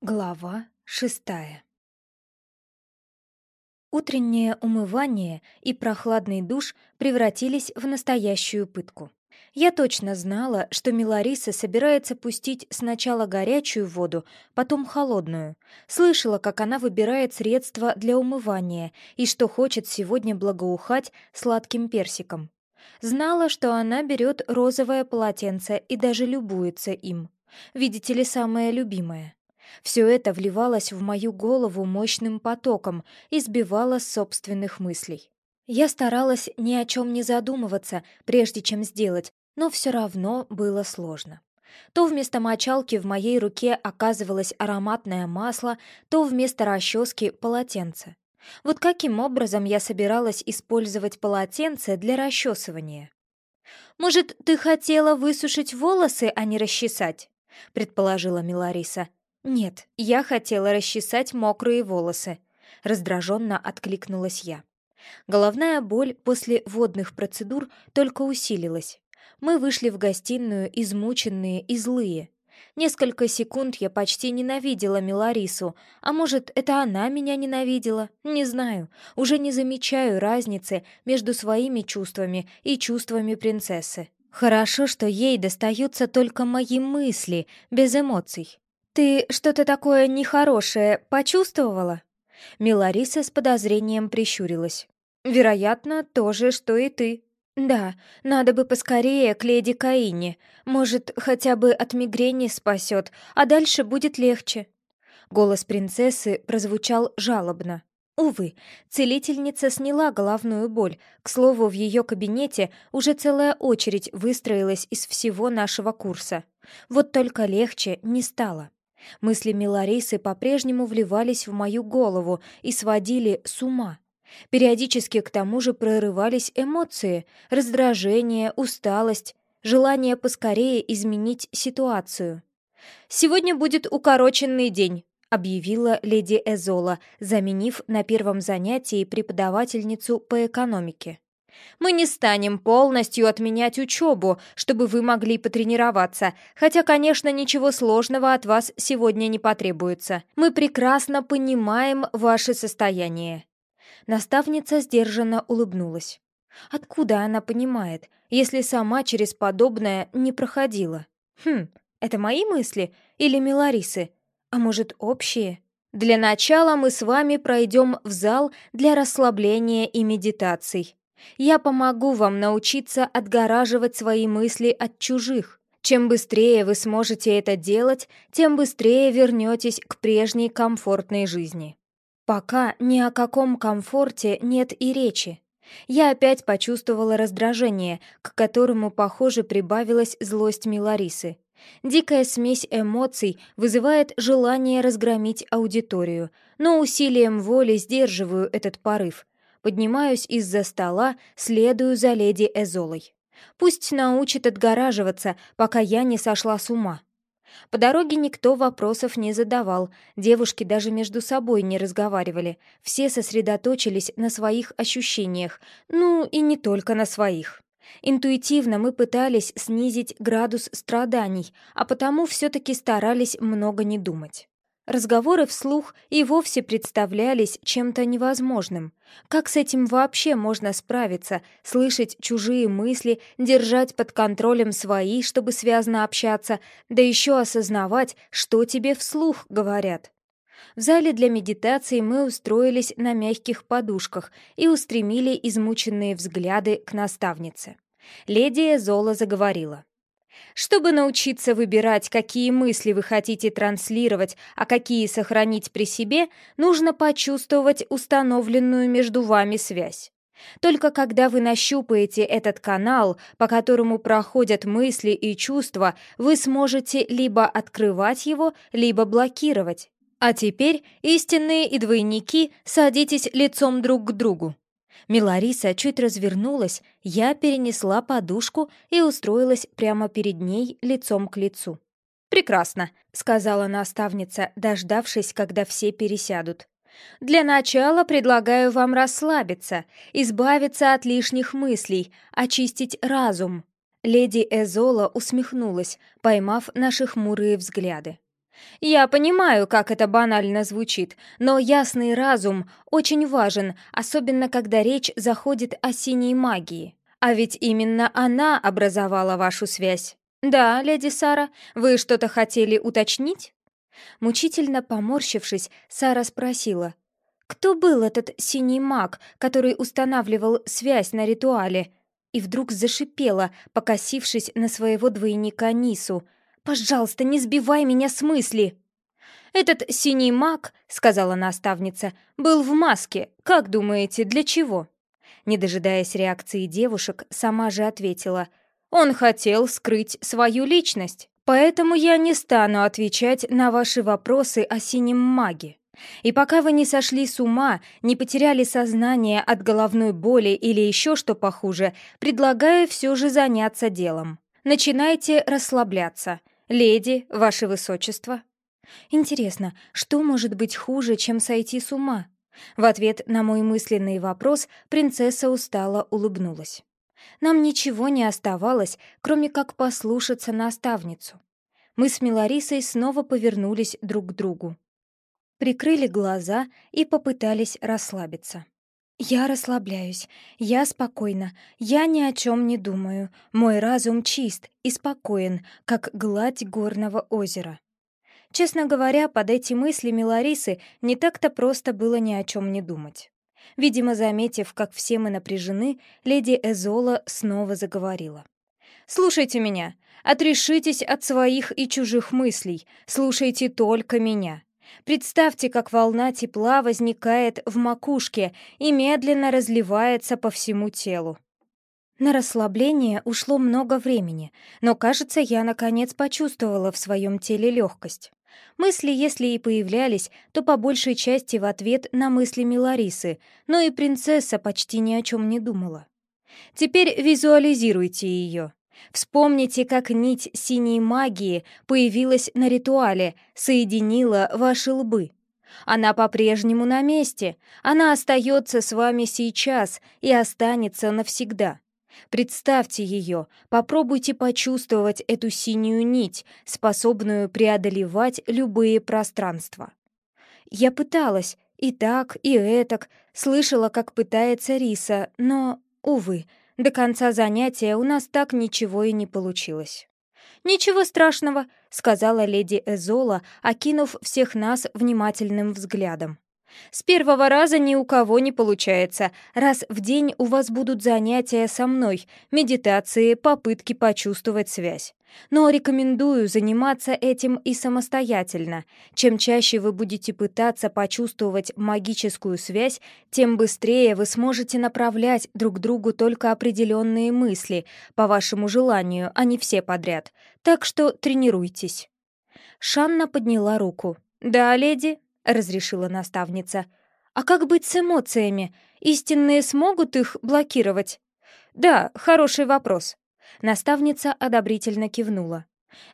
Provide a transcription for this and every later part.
Глава шестая Утреннее умывание и прохладный душ превратились в настоящую пытку. Я точно знала, что Милариса собирается пустить сначала горячую воду, потом холодную. Слышала, как она выбирает средства для умывания и что хочет сегодня благоухать сладким персиком. Знала, что она берет розовое полотенце и даже любуется им. Видите ли, самое любимое. Все это вливалось в мою голову мощным потоком и сбивало собственных мыслей. Я старалась ни о чем не задумываться, прежде чем сделать, но все равно было сложно. То вместо мочалки в моей руке оказывалось ароматное масло, то вместо расчески — полотенце. Вот каким образом я собиралась использовать полотенце для расчесывания? «Может, ты хотела высушить волосы, а не расчесать?» — предположила Милариса. «Нет, я хотела расчесать мокрые волосы», — раздраженно откликнулась я. Головная боль после водных процедур только усилилась. Мы вышли в гостиную измученные и злые. Несколько секунд я почти ненавидела Миларису, а может, это она меня ненавидела, не знаю. Уже не замечаю разницы между своими чувствами и чувствами принцессы. Хорошо, что ей достаются только мои мысли, без эмоций. «Ты что-то такое нехорошее почувствовала?» Милариса с подозрением прищурилась. «Вероятно, то же, что и ты». «Да, надо бы поскорее к леди Каине. Может, хотя бы от мигрени спасет, а дальше будет легче». Голос принцессы прозвучал жалобно. Увы, целительница сняла головную боль. К слову, в ее кабинете уже целая очередь выстроилась из всего нашего курса. Вот только легче не стало. Мысли Миларисы по-прежнему вливались в мою голову и сводили с ума. Периодически к тому же прорывались эмоции, раздражение, усталость, желание поскорее изменить ситуацию. «Сегодня будет укороченный день», — объявила леди Эзола, заменив на первом занятии преподавательницу по экономике. Мы не станем полностью отменять учебу, чтобы вы могли потренироваться, хотя, конечно, ничего сложного от вас сегодня не потребуется. Мы прекрасно понимаем ваше состояние». Наставница сдержанно улыбнулась. Откуда она понимает, если сама через подобное не проходила? Хм, это мои мысли или Миларисы? А может, общие? Для начала мы с вами пройдем в зал для расслабления и медитаций. Я помогу вам научиться отгораживать свои мысли от чужих. Чем быстрее вы сможете это делать, тем быстрее вернетесь к прежней комфортной жизни. Пока ни о каком комфорте нет и речи. Я опять почувствовала раздражение, к которому, похоже, прибавилась злость Миларисы. Дикая смесь эмоций вызывает желание разгромить аудиторию, но усилием воли сдерживаю этот порыв, Поднимаюсь из-за стола, следую за леди Эзолой. Пусть научит отгораживаться, пока я не сошла с ума. По дороге никто вопросов не задавал, девушки даже между собой не разговаривали, все сосредоточились на своих ощущениях, ну и не только на своих. Интуитивно мы пытались снизить градус страданий, а потому все-таки старались много не думать. Разговоры вслух и вовсе представлялись чем-то невозможным. Как с этим вообще можно справиться, слышать чужие мысли, держать под контролем свои, чтобы связно общаться, да еще осознавать, что тебе вслух говорят? В зале для медитации мы устроились на мягких подушках и устремили измученные взгляды к наставнице. Леди Зола заговорила. Чтобы научиться выбирать, какие мысли вы хотите транслировать, а какие сохранить при себе, нужно почувствовать установленную между вами связь. Только когда вы нащупаете этот канал, по которому проходят мысли и чувства, вы сможете либо открывать его, либо блокировать. А теперь, истинные и двойники, садитесь лицом друг к другу. Милариса чуть развернулась, я перенесла подушку и устроилась прямо перед ней лицом к лицу. «Прекрасно», — сказала наставница, дождавшись, когда все пересядут. «Для начала предлагаю вам расслабиться, избавиться от лишних мыслей, очистить разум». Леди Эзола усмехнулась, поймав наши хмурые взгляды. Я понимаю, как это банально звучит, но ясный разум очень важен, особенно когда речь заходит о синей магии. А ведь именно она образовала вашу связь. Да, леди Сара, вы что-то хотели уточнить? Мучительно поморщившись, Сара спросила, «Кто был этот синий маг, который устанавливал связь на ритуале?» И вдруг зашипела, покосившись на своего двойника Нису — Пожалуйста, не сбивай меня с мысли!» «Этот синий маг, — сказала наставница, — был в маске. Как думаете, для чего?» Не дожидаясь реакции девушек, сама же ответила. «Он хотел скрыть свою личность, поэтому я не стану отвечать на ваши вопросы о синем маге. И пока вы не сошли с ума, не потеряли сознание от головной боли или еще что похуже, предлагаю все же заняться делом. Начинайте расслабляться. «Леди, ваше высочество». Интересно, что может быть хуже, чем сойти с ума? В ответ на мой мысленный вопрос принцесса устало улыбнулась. Нам ничего не оставалось, кроме как послушаться наставницу. Мы с Миларисой снова повернулись друг к другу. Прикрыли глаза и попытались расслабиться. «Я расслабляюсь, я спокойна, я ни о чем не думаю, мой разум чист и спокоен, как гладь горного озера». Честно говоря, под эти мыслями Ларисы не так-то просто было ни о чем не думать. Видимо, заметив, как все мы напряжены, леди Эзола снова заговорила. «Слушайте меня, отрешитесь от своих и чужих мыслей, слушайте только меня. Представьте, как волна тепла возникает в макушке и медленно разливается по всему телу. На расслабление ушло много времени, но, кажется, я наконец почувствовала в своем теле легкость. Мысли, если и появлялись, то по большей части в ответ на мысли Миларисы, но и принцесса почти ни о чем не думала. Теперь визуализируйте ее. Вспомните, как нить синей магии появилась на ритуале, соединила ваши лбы. Она по-прежнему на месте, она остается с вами сейчас и останется навсегда. Представьте ее, попробуйте почувствовать эту синюю нить, способную преодолевать любые пространства. Я пыталась, и так, и этак, слышала, как пытается Риса, но, увы, до конца занятия у нас так ничего и не получилось. «Ничего страшного», — сказала леди Эзола, окинув всех нас внимательным взглядом. С первого раза ни у кого не получается. Раз в день у вас будут занятия со мной, медитации, попытки почувствовать связь. Но рекомендую заниматься этим и самостоятельно. Чем чаще вы будете пытаться почувствовать магическую связь, тем быстрее вы сможете направлять друг другу только определенные мысли, по вашему желанию, а не все подряд. Так что тренируйтесь. Шанна подняла руку. «Да, леди?» Разрешила наставница. «А как быть с эмоциями? Истинные смогут их блокировать?» «Да, хороший вопрос». Наставница одобрительно кивнула.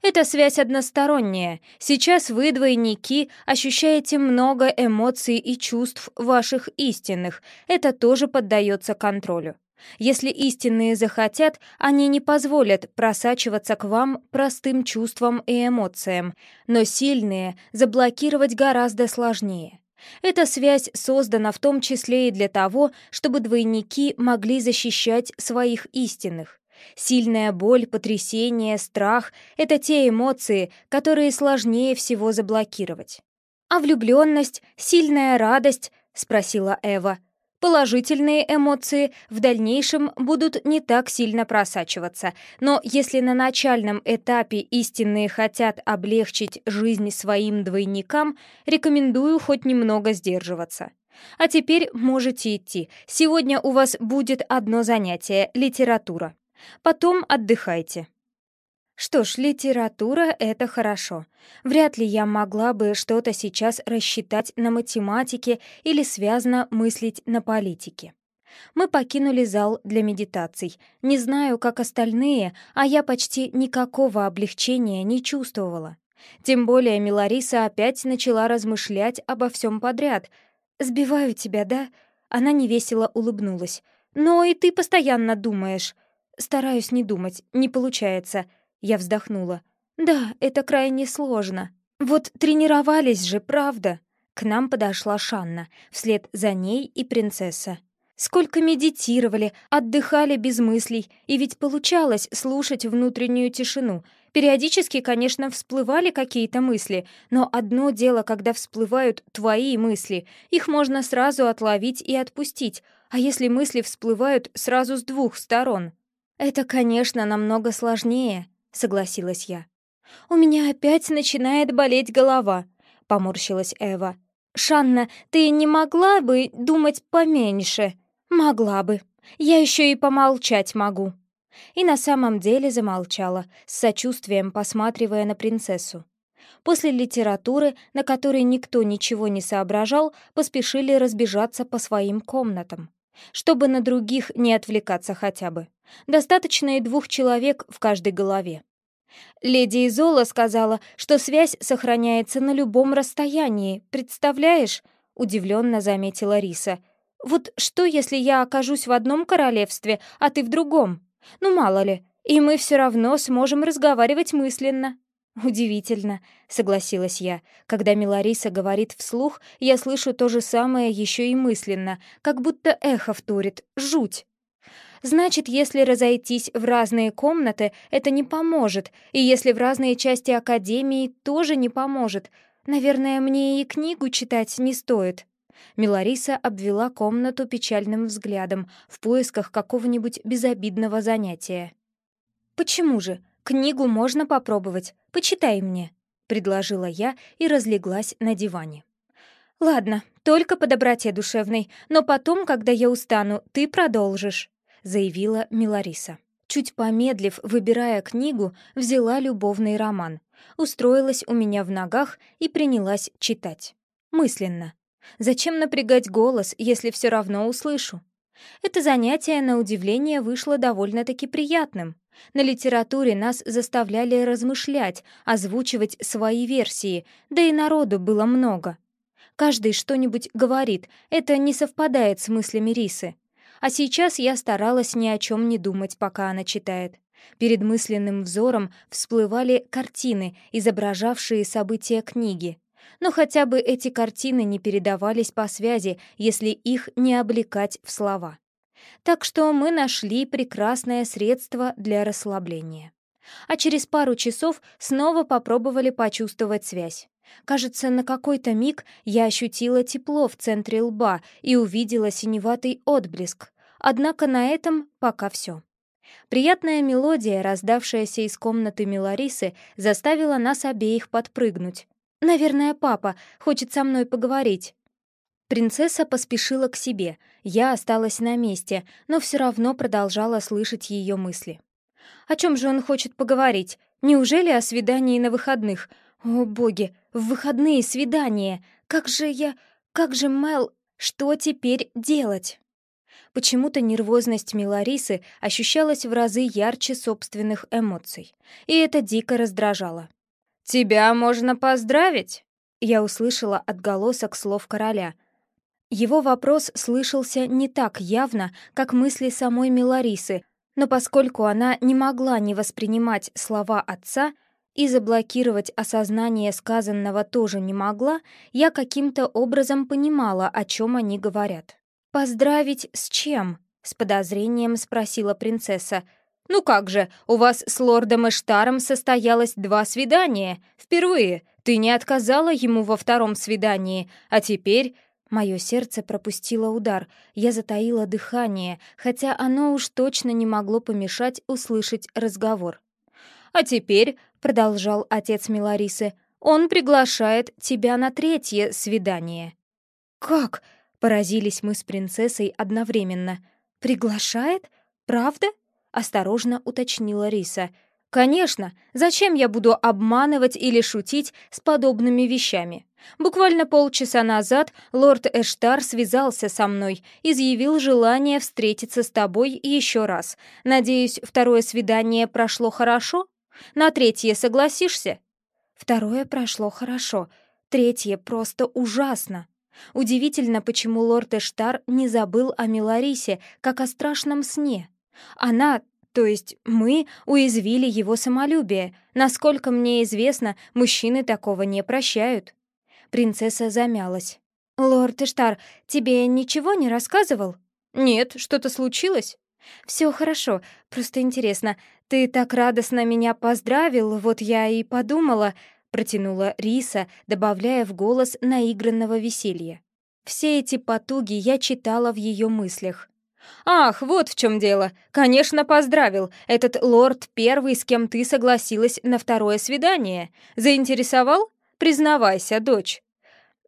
«Эта связь односторонняя. Сейчас вы, двойники, ощущаете много эмоций и чувств ваших истинных. Это тоже поддается контролю. Если истинные захотят, они не позволят просачиваться к вам простым чувствам и эмоциям, но сильные заблокировать гораздо сложнее. Эта связь создана в том числе и для того, чтобы двойники могли защищать своих истинных. Сильная боль, потрясение, страх — это те эмоции, которые сложнее всего заблокировать. «А влюбленность, сильная радость?» — спросила Эва. Положительные эмоции в дальнейшем будут не так сильно просачиваться, но если на начальном этапе истинные хотят облегчить жизнь своим двойникам, рекомендую хоть немного сдерживаться. А теперь можете идти. Сегодня у вас будет одно занятие — литература. Потом отдыхайте. Что ж, литература — это хорошо. Вряд ли я могла бы что-то сейчас рассчитать на математике или связно мыслить на политике. Мы покинули зал для медитаций. Не знаю, как остальные, а я почти никакого облегчения не чувствовала. Тем более Милариса опять начала размышлять обо всем подряд. «Сбиваю тебя, да?» Она невесело улыбнулась. «Но и ты постоянно думаешь». «Стараюсь не думать, не получается». Я вздохнула. «Да, это крайне сложно». Вот тренировались же, правда? К нам подошла Шанна, вслед за ней и принцесса. Сколько медитировали, отдыхали без мыслей, и ведь получалось слушать внутреннюю тишину. Периодически, конечно, всплывали какие-то мысли, но одно дело, когда всплывают твои мысли, их можно сразу отловить и отпустить, а если мысли всплывают сразу с двух сторон? Это, конечно, намного сложнее, согласилась я. «У меня опять начинает болеть голова», — поморщилась Эва. «Шанна, ты не могла бы думать поменьше?» «Могла бы. Я еще и помолчать могу». И на самом деле замолчала, с сочувствием посматривая на принцессу. После литературы, на которой никто ничего не соображал, поспешили разбежаться по своим комнатам. Чтобы на других не отвлекаться хотя бы. Достаточно и двух человек в каждой голове. Леди Изола сказала, что связь сохраняется на любом расстоянии, представляешь? Удивленно заметила Риса. Вот что, если я окажусь в одном королевстве, а ты в другом? Ну, мало ли, и мы все равно сможем разговаривать мысленно. «Удивительно», — согласилась я. Когда Милариса говорит вслух, я слышу то же самое еще и мысленно, как будто эхо вторит. Жуть. Значит, если разойтись в разные комнаты, это не поможет, и если в разные части Академии, тоже не поможет. Наверное, мне и книгу читать не стоит. Милариса обвела комнату печальным взглядом в поисках какого-нибудь безобидного занятия. «Почему же? Книгу можно попробовать. Почитай мне», — предложила я и разлеглась на диване. «Ладно, только по доброте душевной, но потом, когда я устану, ты продолжишь», — заявила Милариса. Чуть помедлив, выбирая книгу, взяла любовный роман, устроилась у меня в ногах и принялась читать. Мысленно. Зачем напрягать голос, если все равно услышу? Это занятие, на удивление, вышло довольно-таки приятным. На литературе нас заставляли размышлять, озвучивать свои версии, да и народу было много. Каждый что-нибудь говорит, это не совпадает с мыслями Рисы. А сейчас я старалась ни о чем не думать, пока она читает. Перед мысленным взором всплывали картины, изображавшие события книги но хотя бы эти картины не передавались по связи, если их не облекать в слова. Так что мы нашли прекрасное средство для расслабления. А через пару часов снова попробовали почувствовать связь. Кажется, на какой-то миг я ощутила тепло в центре лба и увидела синеватый отблеск. Однако на этом пока все. Приятная мелодия, раздавшаяся из комнаты Миларисы, заставила нас обеих подпрыгнуть. «Наверное, папа хочет со мной поговорить». Принцесса поспешила к себе, я осталась на месте, но все равно продолжала слышать ее мысли. «О чем же он хочет поговорить? Неужели о свидании на выходных? О, боги, в выходные свидания! Как же я... Как же, Мел... Что теперь делать?» Почему-то нервозность Миларисы ощущалась в разы ярче собственных эмоций, и это дико раздражало. «Тебя можно поздравить!» Я услышала отголосок слов короля. Его вопрос слышался не так явно, как мысли самой Миларисы, но поскольку она не могла не воспринимать слова отца и заблокировать осознание сказанного тоже не могла, я каким-то образом понимала, о чем они говорят. «Поздравить с чем?» — с подозрением спросила принцесса — «Ну как же, у вас с лордом Эштаром состоялось два свидания. Впервые. Ты не отказала ему во втором свидании, а теперь...» Мое сердце пропустило удар. Я затаила дыхание, хотя оно уж точно не могло помешать услышать разговор. «А теперь», — продолжал отец Миларисы, — «он приглашает тебя на третье свидание». «Как?» — поразились мы с принцессой одновременно. «Приглашает? Правда?» осторожно уточнила Риса. «Конечно! Зачем я буду обманывать или шутить с подобными вещами? Буквально полчаса назад лорд Эштар связался со мной, изъявил желание встретиться с тобой еще раз. Надеюсь, второе свидание прошло хорошо? На третье согласишься?» Второе прошло хорошо, третье просто ужасно. Удивительно, почему лорд Эштар не забыл о Миларисе, как о страшном сне. Она то есть мы уязвили его самолюбие. Насколько мне известно, мужчины такого не прощают». Принцесса замялась. «Лорд Иштар, тебе ничего не рассказывал?» «Нет, что-то случилось?» «Все хорошо, просто интересно. Ты так радостно меня поздравил, вот я и подумала...» Протянула Риса, добавляя в голос наигранного веселья. Все эти потуги я читала в ее мыслях. «Ах, вот в чем дело. Конечно, поздравил. Этот лорд первый, с кем ты согласилась на второе свидание. Заинтересовал? Признавайся, дочь».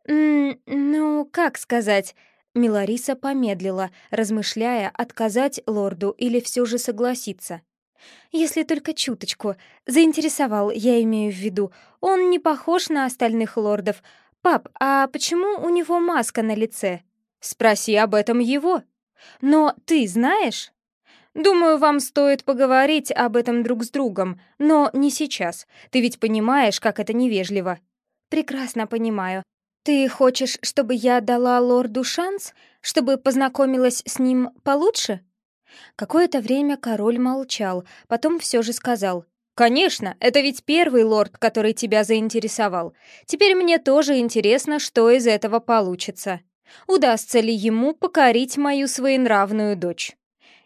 «М ну, как сказать?» Милариса помедлила, размышляя, отказать лорду или все же согласиться. «Если только чуточку. Заинтересовал, я имею в виду. Он не похож на остальных лордов. Пап, а почему у него маска на лице?» «Спроси об этом его», но ты знаешь? Думаю, вам стоит поговорить об этом друг с другом, но не сейчас. Ты ведь понимаешь, как это невежливо. Прекрасно понимаю. Ты хочешь, чтобы я дала лорду шанс, чтобы познакомилась с ним получше? Какое-то время король молчал, потом все же сказал: «Конечно, это ведь первый лорд, который тебя заинтересовал. Теперь мне тоже интересно, что из этого получится». Удастся ли ему покорить мою своенравную дочь?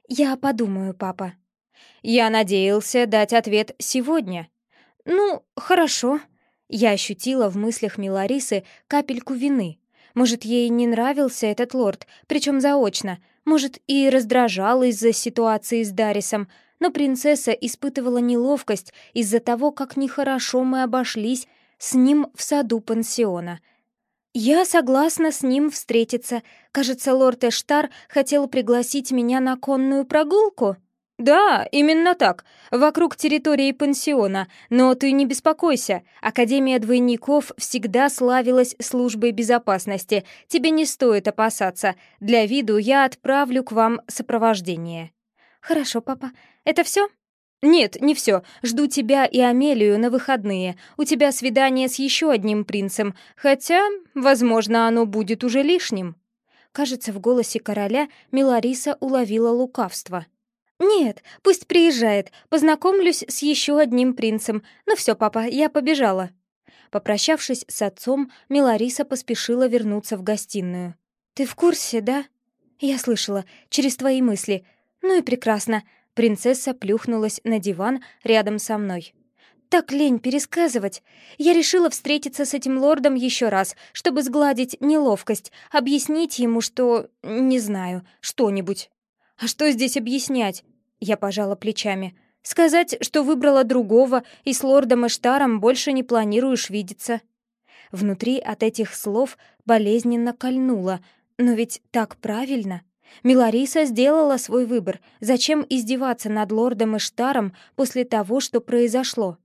Я подумаю, папа. Я надеялся дать ответ сегодня. Ну, хорошо. Я ощутила в мыслях Миларисы капельку вины. Может, ей не нравился этот лорд, причем заочно. Может, и раздражал из-за ситуации с Дарисом, но принцесса испытывала неловкость из-за того, как нехорошо мы обошлись с ним в саду пансиона — «Я согласна с ним встретиться. Кажется, лорд Эштар хотел пригласить меня на конную прогулку». «Да, именно так, вокруг территории пансиона. Но ты не беспокойся, Академия двойников всегда славилась службой безопасности. Тебе не стоит опасаться. Для виду я отправлю к вам сопровождение». «Хорошо, папа. Это все? «Нет, не все. Жду тебя и Амелию на выходные. У тебя свидание с еще одним принцем, хотя, возможно, оно будет уже лишним». Кажется, в голосе короля Милариса уловила лукавство. «Нет, пусть приезжает. Познакомлюсь с еще одним принцем. Ну все, папа, я побежала». Попрощавшись с отцом, Милариса поспешила вернуться в гостиную. «Ты в курсе, да?» «Я слышала. Через твои мысли. Ну и прекрасно. Принцесса плюхнулась на диван рядом со мной. «Так лень пересказывать. Я решила встретиться с этим лордом еще раз, чтобы сгладить неловкость, объяснить ему, что... не знаю, что-нибудь». «А что здесь объяснять?» Я пожала плечами. «Сказать, что выбрала другого и с лордом Эштаром больше не планируешь видеться». Внутри от этих слов болезненно кольнуло. «Но ведь так правильно?» Милариса сделала свой выбор. Зачем издеваться над лордом Иштаром после того, что произошло?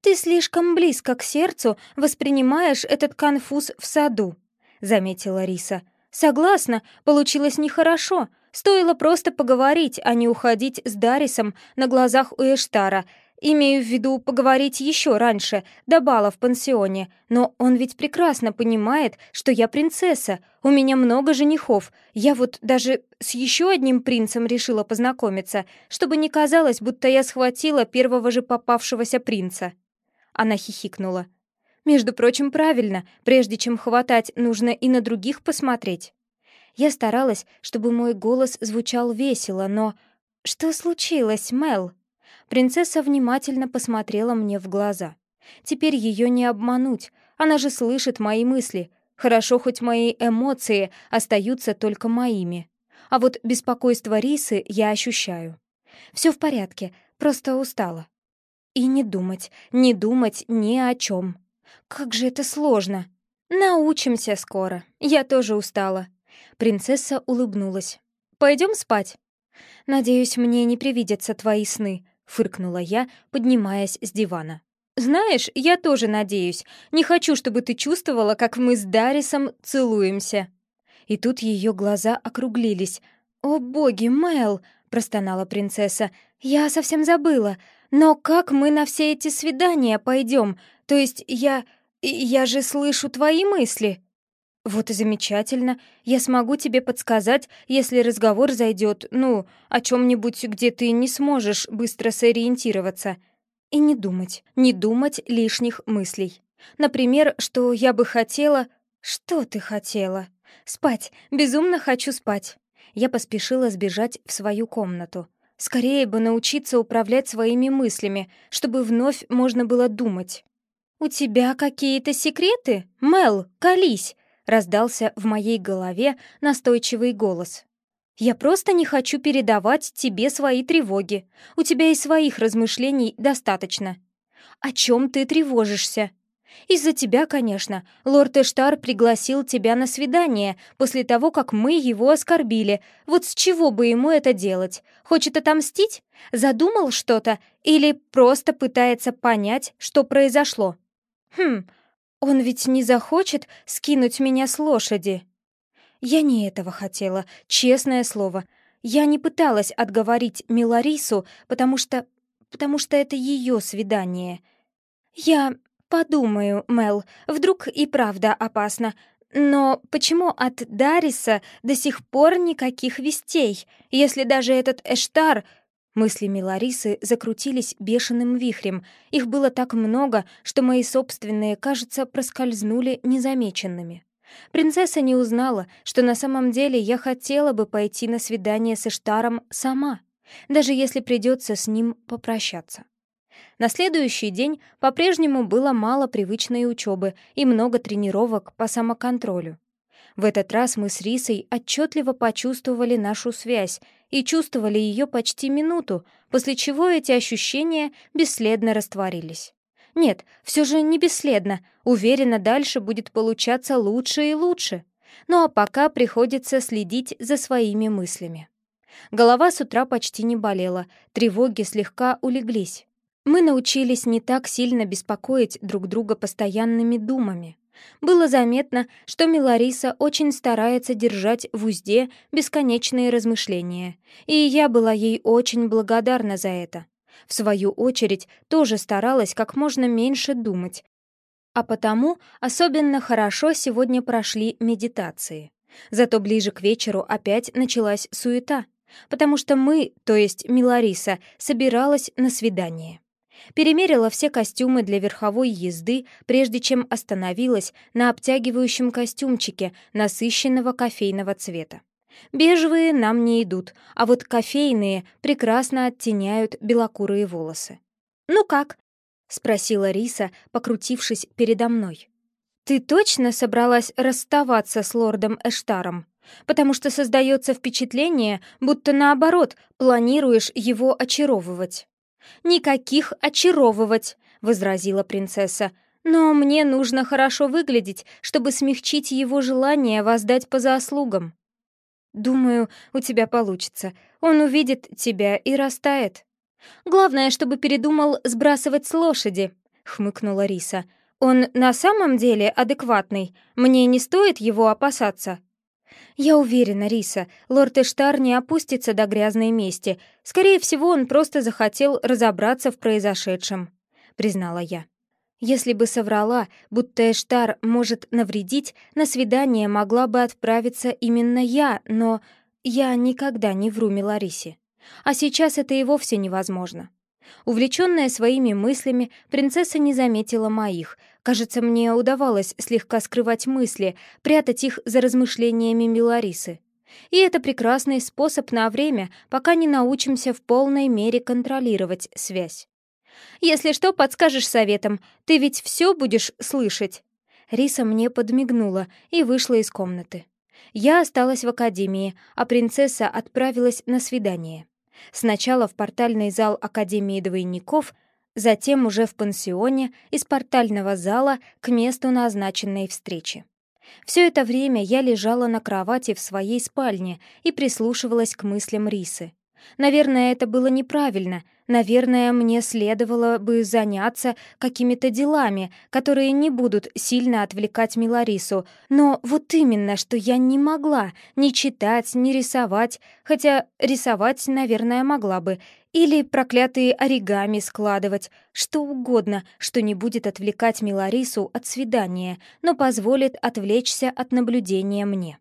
«Ты слишком близко к сердцу воспринимаешь этот конфуз в саду», — заметила Риса. «Согласна, получилось нехорошо. Стоило просто поговорить, а не уходить с Дарисом на глазах у Эштара. Имею в виду поговорить еще раньше, до бала в пансионе. Но он ведь прекрасно понимает, что я принцесса. У меня много женихов. Я вот даже с еще одним принцем решила познакомиться, чтобы не казалось, будто я схватила первого же попавшегося принца». Она хихикнула. «Между прочим, правильно. Прежде чем хватать, нужно и на других посмотреть». Я старалась, чтобы мой голос звучал весело, но... «Что случилось, Мел?» Принцесса внимательно посмотрела мне в глаза. Теперь ее не обмануть, она же слышит мои мысли. Хорошо, хоть мои эмоции остаются только моими. А вот беспокойство Рисы я ощущаю. Все в порядке, просто устала. И не думать, не думать ни о чем. Как же это сложно. Научимся скоро. Я тоже устала. Принцесса улыбнулась. Пойдем спать. Надеюсь, мне не привидятся твои сны, фыркнула я, поднимаясь с дивана. «Знаешь, я тоже надеюсь. Не хочу, чтобы ты чувствовала, как мы с Дарисом целуемся». И тут ее глаза округлились. «О боги, Мэл!» — простонала принцесса. «Я совсем забыла. Но как мы на все эти свидания пойдем? То есть я... я же слышу твои мысли». «Вот и замечательно. Я смогу тебе подсказать, если разговор зайдет, ну, о чем-нибудь, где ты не сможешь быстро сориентироваться. И не думать, не думать лишних мыслей. Например, что я бы хотела... Что ты хотела? Спать. Безумно хочу спать. Я поспешила сбежать в свою комнату. Скорее бы научиться управлять своими мыслями, чтобы вновь можно было думать. «У тебя какие-то секреты? Мел, колись!» Раздался в моей голове настойчивый голос. «Я просто не хочу передавать тебе свои тревоги. У тебя и своих размышлений достаточно. О чем ты тревожишься?» «Из-за тебя, конечно. Лорд Эштар пригласил тебя на свидание после того, как мы его оскорбили. Вот с чего бы ему это делать? Хочет отомстить? Задумал что-то? Или просто пытается понять, что произошло?» «Хм, он ведь не захочет скинуть меня с лошади. Я не этого хотела, честное слово. Я не пыталась отговорить Миларису, потому что... потому что это ее свидание. Я подумаю, Мел, вдруг и правда опасно. Но почему от Дариса до сих пор никаких вестей, если даже этот Эштар Мысли Миларисы закрутились бешеным вихрем. Их было так много, что мои собственные, кажется, проскользнули незамеченными. Принцесса не узнала, что на самом деле я хотела бы пойти на свидание с Иштаром сама, даже если придется с ним попрощаться. На следующий день по-прежнему было мало привычной учебы и много тренировок по самоконтролю. В этот раз мы с Рисой отчетливо почувствовали нашу связь и чувствовали ее почти минуту, после чего эти ощущения бесследно растворились. Нет, все же не бесследно, уверена, дальше будет получаться лучше и лучше. Ну а пока приходится следить за своими мыслями. Голова с утра почти не болела, тревоги слегка улеглись. Мы научились не так сильно беспокоить друг друга постоянными думами. Было заметно, что Милариса очень старается держать в узде бесконечные размышления, и я была ей очень благодарна за это. В свою очередь, тоже старалась как можно меньше думать, а потому особенно хорошо сегодня прошли медитации. Зато ближе к вечеру опять началась суета, потому что мы, то есть Милариса, собиралась на свидание. Перемерила все костюмы для верховой езды, прежде чем остановилась на обтягивающем костюмчике насыщенного кофейного цвета. Бежевые нам не идут, а вот кофейные прекрасно оттеняют белокурые волосы. «Ну как?» — спросила Риса, покрутившись передо мной. «Ты точно собралась расставаться с лордом Эштаром? Потому что создается впечатление, будто наоборот, планируешь его очаровывать». «Никаких очаровывать», — возразила принцесса. «Но мне нужно хорошо выглядеть, чтобы смягчить его желание воздать по заслугам». «Думаю, у тебя получится. Он увидит тебя и растает». «Главное, чтобы передумал сбрасывать с лошади», — хмыкнула Риса. «Он на самом деле адекватный. Мне не стоит его опасаться». «Я уверена, Риса, лорд Эштар не опустится до грязной мести. Скорее всего, он просто захотел разобраться в произошедшем», — признала я. Если бы соврала, будто Эштар может навредить, на свидание могла бы отправиться именно я, но я никогда не вру Миларисе. А сейчас это и вовсе невозможно. Увлеченная своими мыслями, принцесса не заметила моих. Кажется, мне удавалось слегка скрывать мысли, прятать их за размышлениями Миларисы. И это прекрасный способ на время, пока не научимся в полной мере контролировать связь. «Если что, подскажешь советом. Ты ведь все будешь слышать?» Риса мне подмигнула и вышла из комнаты. Я осталась в академии, а принцесса отправилась на свидание. Сначала в портальный зал Академии двойников, затем уже в пансионе из портального зала к месту назначенной встречи. Все это время я лежала на кровати в своей спальне и прислушивалась к мыслям Рисы. Наверное, это было неправильно. Наверное, мне следовало бы заняться какими-то делами, которые не будут сильно отвлекать Миларису. Но вот именно, что я не могла ни читать, ни рисовать, хотя рисовать, наверное, могла бы, Или проклятые оригами складывать, что угодно, что не будет отвлекать Миларису от свидания, но позволит отвлечься от наблюдения мне.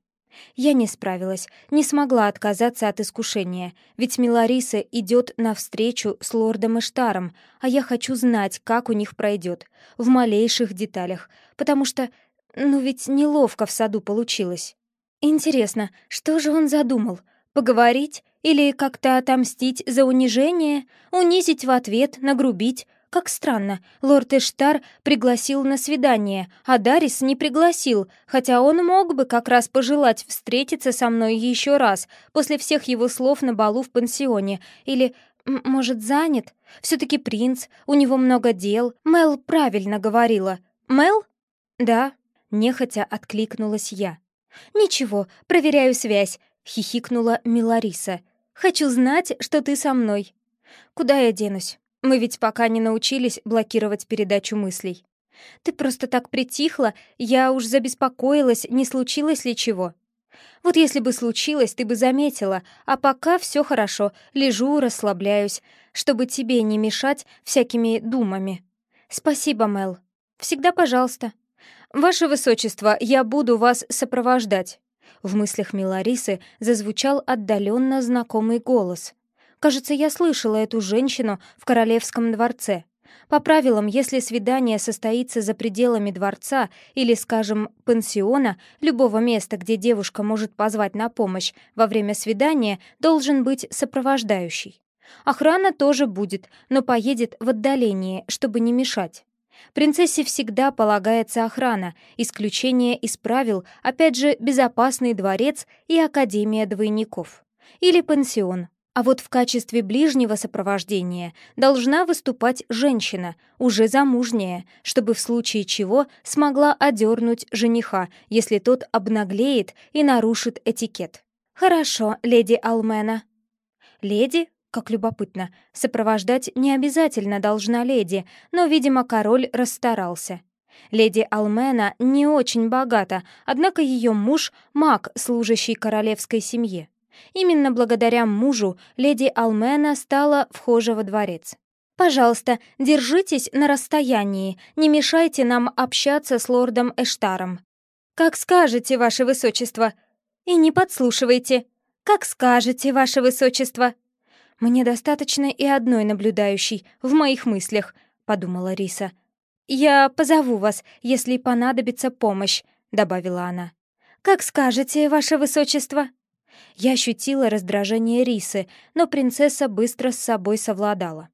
Я не справилась, не смогла отказаться от искушения, ведь Милариса идет навстречу с лордом Эштаром, а я хочу знать, как у них пройдет, в малейших деталях, потому что, ну ведь неловко в саду получилось. Интересно, что же он задумал? Поговорить? Или как-то отомстить за унижение? Унизить в ответ, нагрубить? Как странно, лорд Эштар пригласил на свидание, а Дарис не пригласил, хотя он мог бы как раз пожелать встретиться со мной еще раз, после всех его слов на балу в пансионе. Или, может, занят? Все-таки принц, у него много дел. Мел правильно говорила. Мел? Да, нехотя откликнулась я. «Ничего, проверяю связь», — хихикнула Милариса. «Хочу знать, что ты со мной». «Куда я денусь? Мы ведь пока не научились блокировать передачу мыслей. Ты просто так притихла, я уж забеспокоилась, не случилось ли чего. Вот если бы случилось, ты бы заметила, а пока все хорошо, лежу, расслабляюсь, чтобы тебе не мешать всякими думами. Спасибо, Мел. Всегда пожалуйста. Ваше Высочество, я буду вас сопровождать. В мыслях Миларисы зазвучал отдаленно знакомый голос. Кажется, я слышала эту женщину в королевском дворце. По правилам, если свидание состоится за пределами дворца или, скажем, пансиона, любого места, где девушка может позвать на помощь во время свидания, должен быть сопровождающий. Охрана тоже будет, но поедет в отдалении, чтобы не мешать. Принцессе всегда полагается охрана, исключение из правил, опять же, безопасный дворец и Академия двойников. Или пансион, а вот в качестве ближнего сопровождения должна выступать женщина, уже замужняя, чтобы в случае чего смогла одернуть жениха, если тот обнаглеет и нарушит этикет. «Хорошо, леди Алмена». «Леди?» Как любопытно, сопровождать не обязательно должна леди, но, видимо, король расстарался. Леди Алмена не очень богата, однако ее муж — маг, служащий королевской семье. Именно благодаря мужу леди Алмена стала вхожа во дворец. «Пожалуйста, держитесь на расстоянии, не мешайте нам общаться с лордом Эштаром». «Как скажете, ваше высочество!» «И не подслушивайте!» «Как скажете, ваше высочество!» «Мне достаточно и одной наблюдающей в моих мыслях», — подумала Риса. «Я позову вас, если понадобится помощь», — добавила она. «Как скажете, ваше высочество!» Я ощутила раздражение Рисы, но принцесса быстро с собой совладала.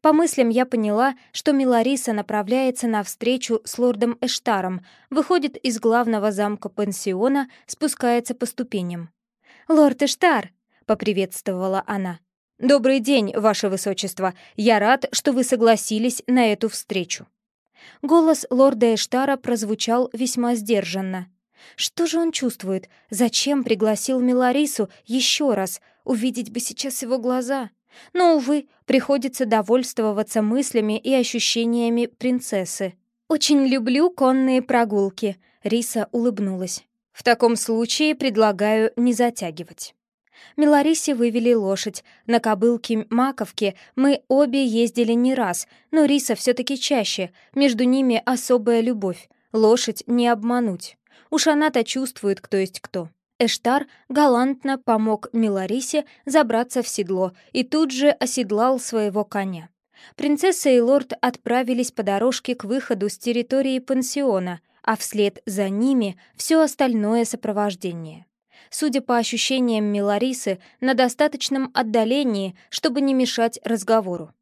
По мыслям я поняла, что Милариса направляется на встречу с лордом Эштаром, выходит из главного замка пансиона, спускается по ступеням. «Лорд Эштар!» — поприветствовала она. «Добрый день, ваше высочество. Я рад, что вы согласились на эту встречу». Голос лорда Эштара прозвучал весьма сдержанно. Что же он чувствует? Зачем пригласил Миларису еще раз? Увидеть бы сейчас его глаза. Но, увы, приходится довольствоваться мыслями и ощущениями принцессы. «Очень люблю конные прогулки», — Риса улыбнулась. «В таком случае предлагаю не затягивать». Миларисе вывели лошадь. На кобылке Маковке мы обе ездили не раз, но Риса все-таки чаще. Между ними особая любовь. Лошадь не обмануть. Уж она-то чувствует, кто есть кто. Эштар галантно помог Миларисе забраться в седло и тут же оседлал своего коня. Принцесса и лорд отправились по дорожке к выходу с территории пансиона, а вслед за ними все остальное сопровождение. Судя по ощущениям Миларисы, на достаточном отдалении, чтобы не мешать разговору.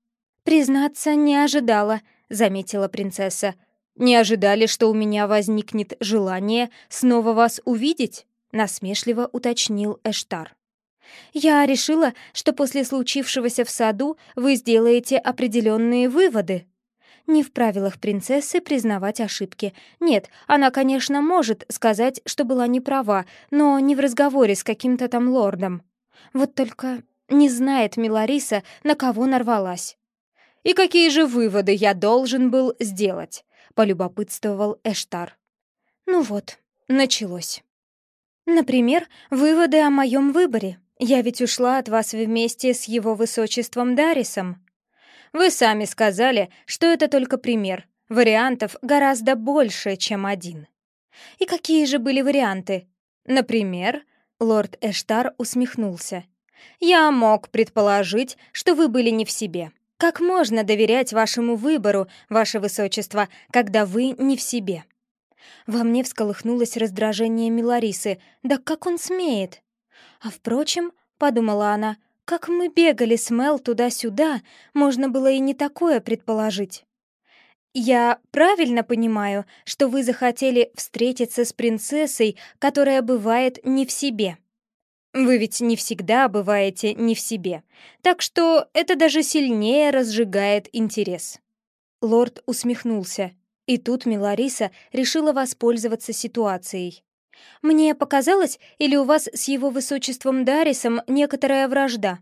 «Признаться, не ожидала», — заметила принцесса. «Не ожидали, что у меня возникнет желание снова вас увидеть?» — насмешливо уточнил Эштар. «Я решила, что после случившегося в саду вы сделаете определенные выводы». Не в правилах принцессы признавать ошибки. Нет, она, конечно, может сказать, что была не права, но не в разговоре с каким-то там лордом. Вот только не знает Милариса, на кого нарвалась. «И какие же выводы я должен был сделать?» — полюбопытствовал Эштар. «Ну вот, началось». «Например, выводы о моем выборе. Я ведь ушла от вас вместе с его высочеством Дарисом. Вы сами сказали, что это только пример. Вариантов гораздо больше, чем один. И какие же были варианты? Например, лорд Эштар усмехнулся. Я мог предположить, что вы были не в себе. Как можно доверять вашему выбору, ваше высочество, когда вы не в себе? Во мне всколыхнулось раздражение Миларисы. Да как он смеет? А впрочем, подумала она, как мы бегали с Мел туда-сюда, можно было и не такое предположить. «Я правильно понимаю, что вы захотели встретиться с принцессой, которая бывает не в себе?» «Вы ведь не всегда бываете не в себе, так что это даже сильнее разжигает интерес». Лорд усмехнулся, и тут Милариса решила воспользоваться ситуацией. «Мне показалось, или у вас с его высочеством Дарисом некоторая вражда?»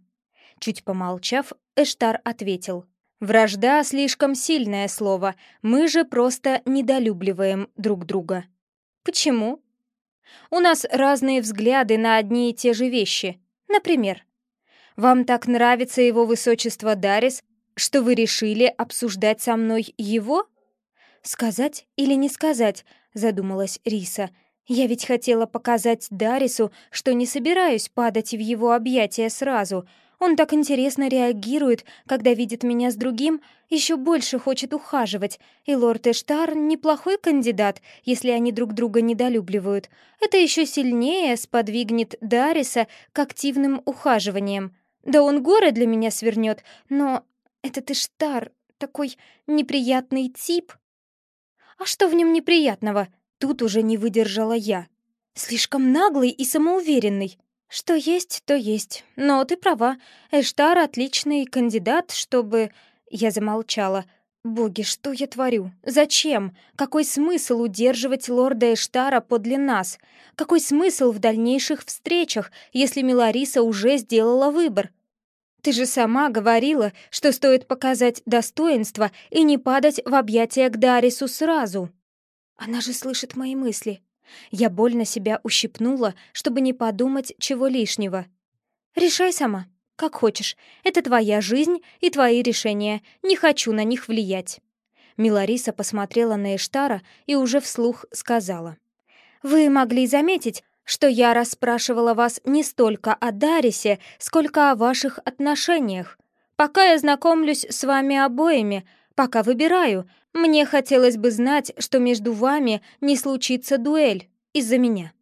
Чуть помолчав, Эштар ответил. Вражда — слишком сильное слово, мы же просто недолюбливаем друг друга. Почему? У нас разные взгляды на одни и те же вещи. Например, вам так нравится его высочество Дарис, что вы решили обсуждать со мной его? Сказать или не сказать, задумалась Риса. Я ведь хотела показать Дарису, что не собираюсь падать в его объятия сразу — он так интересно реагирует, когда видит меня с другим, еще больше хочет ухаживать, и лорд Эштар — неплохой кандидат, если они друг друга недолюбливают. Это еще сильнее сподвигнет Дариса к активным ухаживаниям. Да он горы для меня свернет, но этот Эштар такой неприятный тип. А что в нем неприятного? Тут уже не выдержала я. Слишком наглый и самоуверенный. «Что есть, то есть. Но ты права. Эштар — отличный кандидат, чтобы...» Я замолчала. «Боги, что я творю? Зачем? Какой смысл удерживать лорда Эштара подле нас? Какой смысл в дальнейших встречах, если Милариса уже сделала выбор? Ты же сама говорила, что стоит показать достоинство и не падать в объятия к Дарису сразу. Она же слышит мои мысли. Я больно себя ущипнула, чтобы не подумать чего лишнего. «Решай сама, как хочешь. Это твоя жизнь и твои решения. Не хочу на них влиять». Милариса посмотрела на Эштара и уже вслух сказала. «Вы могли заметить, что я расспрашивала вас не столько о Дарисе, сколько о ваших отношениях. Пока я знакомлюсь с вами обоими, пока выбираю, мне хотелось бы знать, что между вами не случится дуэль из-за меня».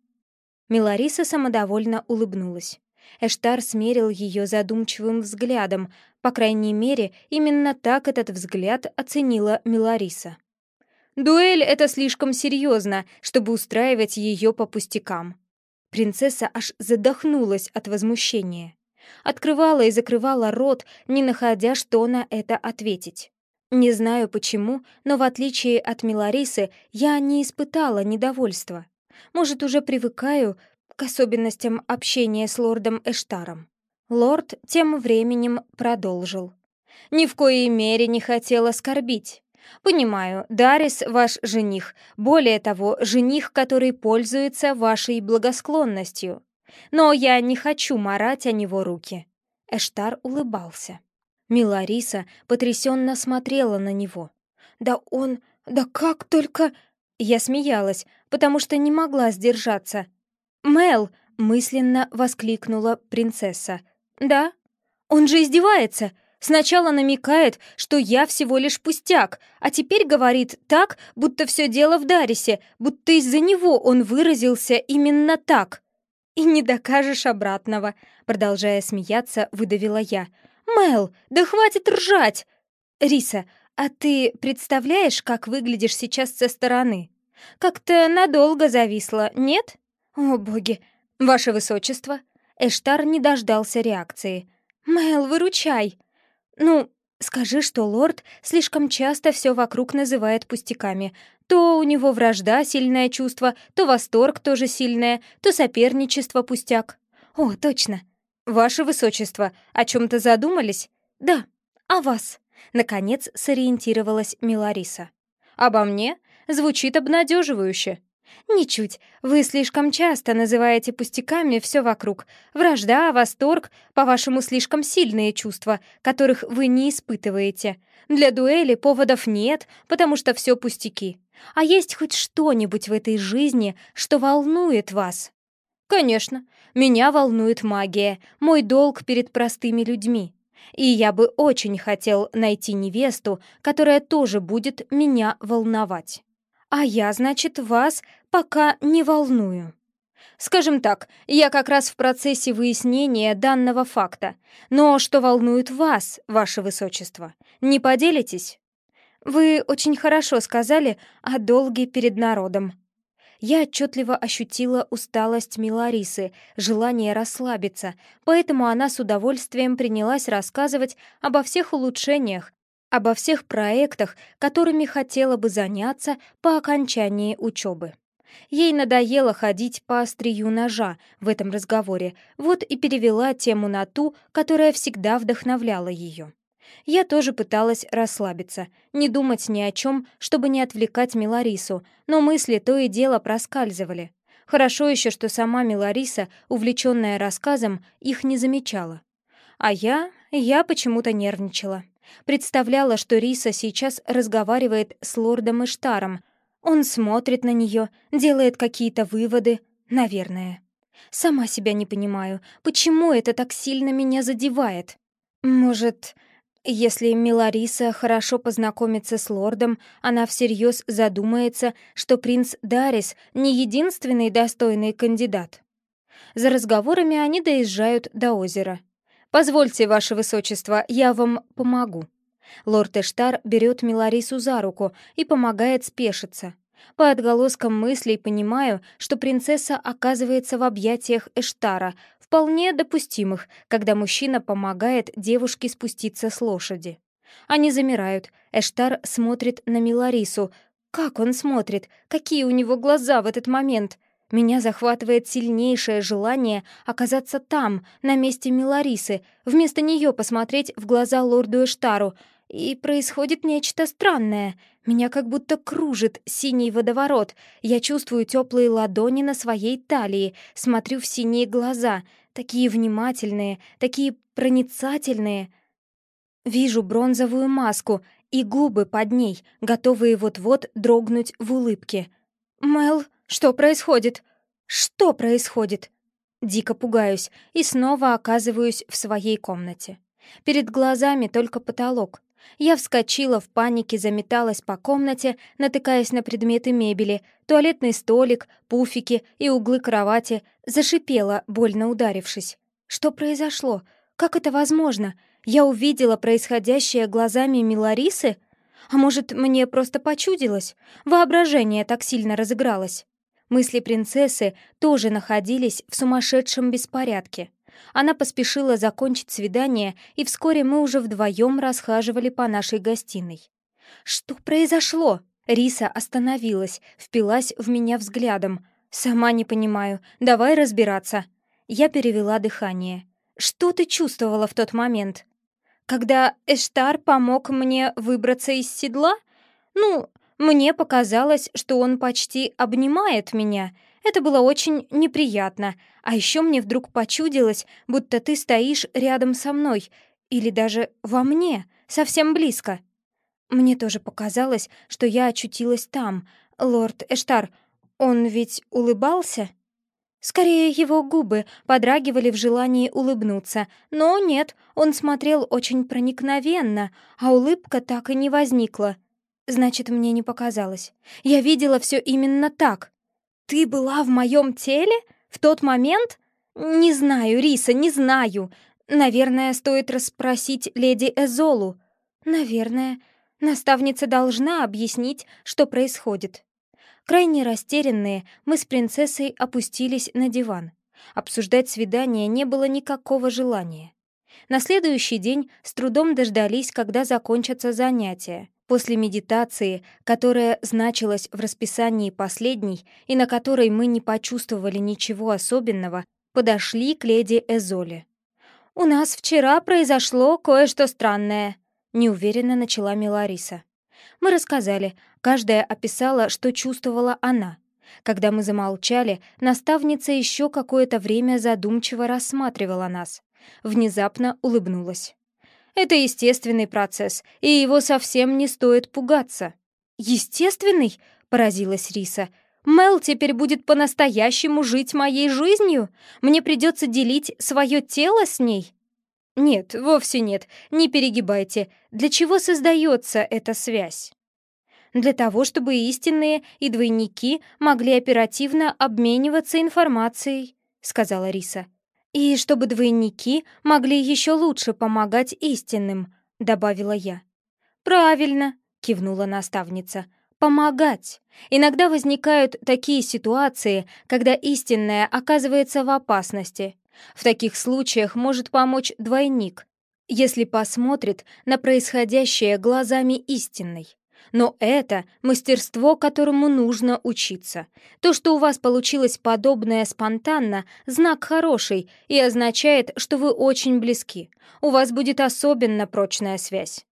Милариса самодовольно улыбнулась. Эштар смерил ее задумчивым взглядом. По крайней мере, именно так этот взгляд оценила Милариса. «Дуэль — это слишком серьезно, чтобы устраивать ее по пустякам». Принцесса аж задохнулась от возмущения. Открывала и закрывала рот, не находя, что на это ответить. Не знаю почему, но в отличие от Миларисы, я не испытала недовольства. Может, уже привыкаю к особенностям общения с лордом Эштаром. Лорд тем временем продолжил. «Ни в коей мере не хотел оскорбить. Понимаю, Дарис ваш жених, более того, жених, который пользуется вашей благосклонностью. Но я не хочу марать о него руки». Эштар улыбался. Милариса потрясенно смотрела на него. «Да он... Да как только...» Я смеялась, потому что не могла сдержаться. «Мел!» — мысленно воскликнула принцесса. «Да? Он же издевается!» Сначала намекает, что я всего лишь пустяк, а теперь говорит так, будто все дело в Дарисе, будто из-за него он выразился именно так. «И не докажешь обратного», — продолжая смеяться, выдавила я. «Мэл, да хватит ржать!» «Риса, а ты представляешь, как выглядишь сейчас со стороны? Как-то надолго зависла, нет?» «О, боги! Ваше высочество!» Эштар не дождался реакции. «Мэл, выручай!» «Ну, скажи, что лорд слишком часто все вокруг называет пустяками. То у него вражда, сильное чувство, то восторг тоже сильное, то соперничество пустяк. О, точно, «Ваше высочество, о чем-то задумались?» «Да, о вас», — наконец сориентировалась Милариса. «Обо мне? Звучит обнадеживающе. «Ничуть. Вы слишком часто называете пустяками все вокруг. Вражда, восторг, по-вашему, слишком сильные чувства, которых вы не испытываете. Для дуэли поводов нет, потому что все пустяки. А есть хоть что-нибудь в этой жизни, что волнует вас?» «Конечно. Меня волнует магия, мой долг перед простыми людьми. И я бы очень хотел найти невесту, которая тоже будет меня волновать. А я, значит, вас пока не волную. Скажем так, я как раз в процессе выяснения данного факта. Но что волнует вас, ваше высочество? Не поделитесь? Вы очень хорошо сказали о долге перед народом. Я отчетливо ощутила усталость Миларисы, желание расслабиться, поэтому она с удовольствием принялась рассказывать обо всех улучшениях, обо всех проектах, которыми хотела бы заняться по окончании учебы. Ей надоело ходить по острию ножа в этом разговоре, вот и перевела тему на ту, которая всегда вдохновляла ее. Я тоже пыталась расслабиться, не думать ни о чем, чтобы не отвлекать Миларису, но мысли то и дело проскальзывали. Хорошо еще, что сама Милариса, увлеченная рассказом, их не замечала. А я... я почему-то нервничала. Представляла, что Риса сейчас разговаривает с лордом Иштаром. Он смотрит на нее, делает какие-то выводы, наверное. Сама себя не понимаю, почему это так сильно меня задевает. Может, если Милариса хорошо познакомится с лордом, она всерьез задумается, что принц Дарис не единственный достойный кандидат. За разговорами они доезжают до озера. «Позвольте, ваше высочество, я вам помогу». Лорд Эштар берет Миларису за руку и помогает спешиться. По отголоскам мыслей понимаю, что принцесса оказывается в объятиях Эштара, вполне допустимых, когда мужчина помогает девушке спуститься с лошади. Они замирают. Эштар смотрит на Миларису. Как он смотрит? Какие у него глаза в этот момент? Меня захватывает сильнейшее желание оказаться там, на месте Миларисы, вместо нее посмотреть в глаза лорду Эштару. И происходит нечто странное. Меня как будто кружит синий водоворот. Я чувствую теплые ладони на своей талии, смотрю в синие глаза — такие внимательные, такие проницательные. Вижу бронзовую маску и губы под ней, готовые вот-вот дрогнуть в улыбке. «Мел, что происходит? Что происходит?» Дико пугаюсь и снова оказываюсь в своей комнате. Перед глазами только потолок. Я вскочила в панике, заметалась по комнате, натыкаясь на предметы мебели, туалетный столик, пуфики и углы кровати, зашипела, больно ударившись. Что произошло? Как это возможно? Я увидела происходящее глазами Миларисы? А может, мне просто почудилось? Воображение так сильно разыгралось. Мысли принцессы тоже находились в сумасшедшем беспорядке. Она поспешила закончить свидание, и вскоре мы уже вдвоем расхаживали по нашей гостиной. «Что произошло?» Риса остановилась, впилась в меня взглядом. «Сама не понимаю. Давай разбираться». Я перевела дыхание. «Что ты чувствовала в тот момент?» «Когда Эштар помог мне выбраться из седла? Ну, мне показалось, что он почти обнимает меня. Это было очень неприятно. А еще мне вдруг почудилось, будто ты стоишь рядом со мной. Или даже во мне, совсем близко. Мне тоже показалось, что я очутилась там. Лорд Эштар, он ведь улыбался?» Скорее, его губы подрагивали в желании улыбнуться, но нет, он смотрел очень проникновенно, а улыбка так и не возникла. Значит, мне не показалось. Я видела все именно так. Ты была в моем теле? В тот момент? Не знаю, Риса, не знаю. Наверное, стоит расспросить леди Эзолу. Наверное. Наставница должна объяснить, что происходит. Крайне растерянные, мы с принцессой опустились на диван. Обсуждать свидание не было никакого желания. На следующий день с трудом дождались, когда закончатся занятия. После медитации, которая значилась в расписании последней и на которой мы не почувствовали ничего особенного, подошли к леди Эзоле. «У нас вчера произошло кое-что странное», — неуверенно начала Милариса. Мы рассказали, каждая описала, что чувствовала она. Когда мы замолчали, наставница еще какое-то время задумчиво рассматривала нас. Внезапно улыбнулась. «Это естественный процесс, и его совсем не стоит пугаться». «Естественный?» — поразилась Риса. «Мел теперь будет по-настоящему жить моей жизнью? Мне придется делить свое тело с ней?» «Нет, вовсе нет, не перегибайте. Для чего создается эта связь?» для того, чтобы истинные и двойники могли оперативно обмениваться информацией», — сказала Риса. «И чтобы двойники могли еще лучше помогать истинным», — добавила я. «Правильно», — кивнула наставница. «Помогать. Иногда возникают такие ситуации, когда истинная оказывается в опасности. В таких случаях может помочь двойник, если посмотрит на происходящее глазами истинной. Но это мастерство, которому нужно учиться. То, что у вас получилось подобное спонтанно, знак хороший и означает, что вы очень близки. У вас будет особенно прочная связь.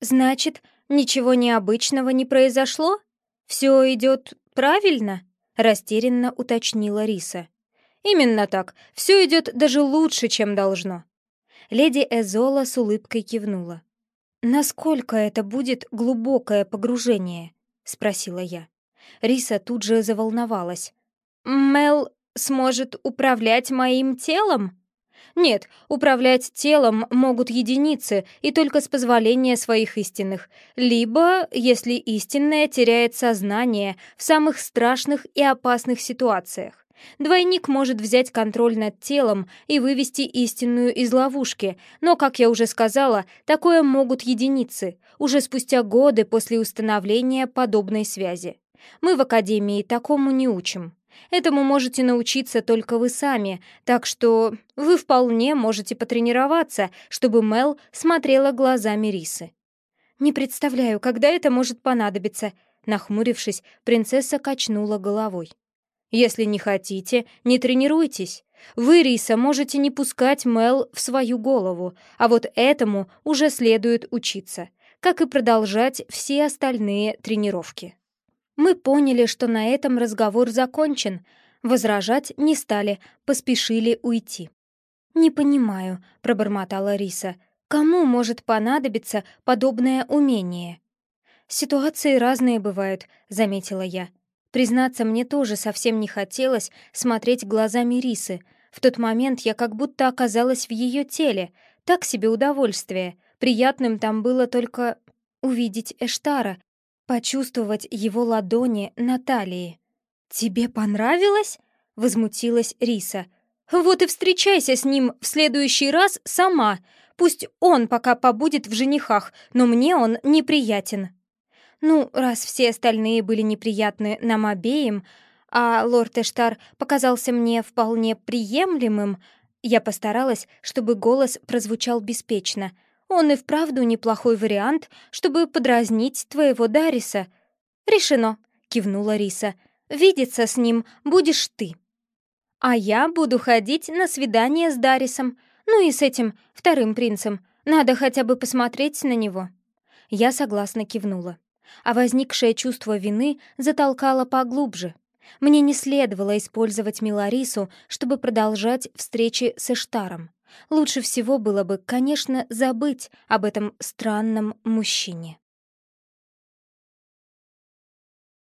Значит, ничего необычного не произошло? Все идет правильно? Растерянно уточнила Риса. Именно так. Все идет даже лучше, чем должно. Леди Эзола с улыбкой кивнула. «Насколько это будет глубокое погружение?» — спросила я. Риса тут же заволновалась. «Мел сможет управлять моим телом?» «Нет, управлять телом могут единицы и только с позволения своих истинных, либо, если истинная теряет сознание в самых страшных и опасных ситуациях. Двойник может взять контроль над телом и вывести истинную из ловушки, но, как я уже сказала, такое могут единицы, уже спустя годы после установления подобной связи. Мы в Академии такому не учим. Этому можете научиться только вы сами, так что вы вполне можете потренироваться, чтобы Мел смотрела глазами Рисы. «Не представляю, когда это может понадобиться», — нахмурившись, принцесса качнула головой. Если не хотите, не тренируйтесь. Вы, Риса, можете не пускать Мел в свою голову, а вот этому уже следует учиться, как и продолжать все остальные тренировки. Мы поняли, что на этом разговор закончен. Возражать не стали, поспешили уйти. «Не понимаю», — пробормотала Риса, — «кому может понадобиться подобное умение?» «Ситуации разные бывают», — заметила я. Признаться, мне тоже совсем не хотелось смотреть глазами Рисы. В тот момент я как будто оказалась в ее теле. Так себе удовольствие. Приятным там было только увидеть Эштара, почувствовать его ладони на талии. «Тебе понравилось?» — возмутилась Риса. «Вот и встречайся с ним в следующий раз сама. Пусть он пока побудет в женихах, но мне он неприятен». Ну, раз все остальные были неприятны нам обеим, а лорд Эштар показался мне вполне приемлемым, я постаралась, чтобы голос прозвучал беспечно. Он и вправду неплохой вариант, чтобы подразнить твоего Дариса. «Решено», — кивнула Риса. «Видеться с ним будешь ты». «А я буду ходить на свидание с Дарисом, ну и с этим вторым принцем. Надо хотя бы посмотреть на него». Я согласно кивнула а возникшее чувство вины затолкало поглубже. Мне не следовало использовать Миларису, чтобы продолжать встречи с Эштаром. Лучше всего было бы, конечно, забыть об этом странном мужчине.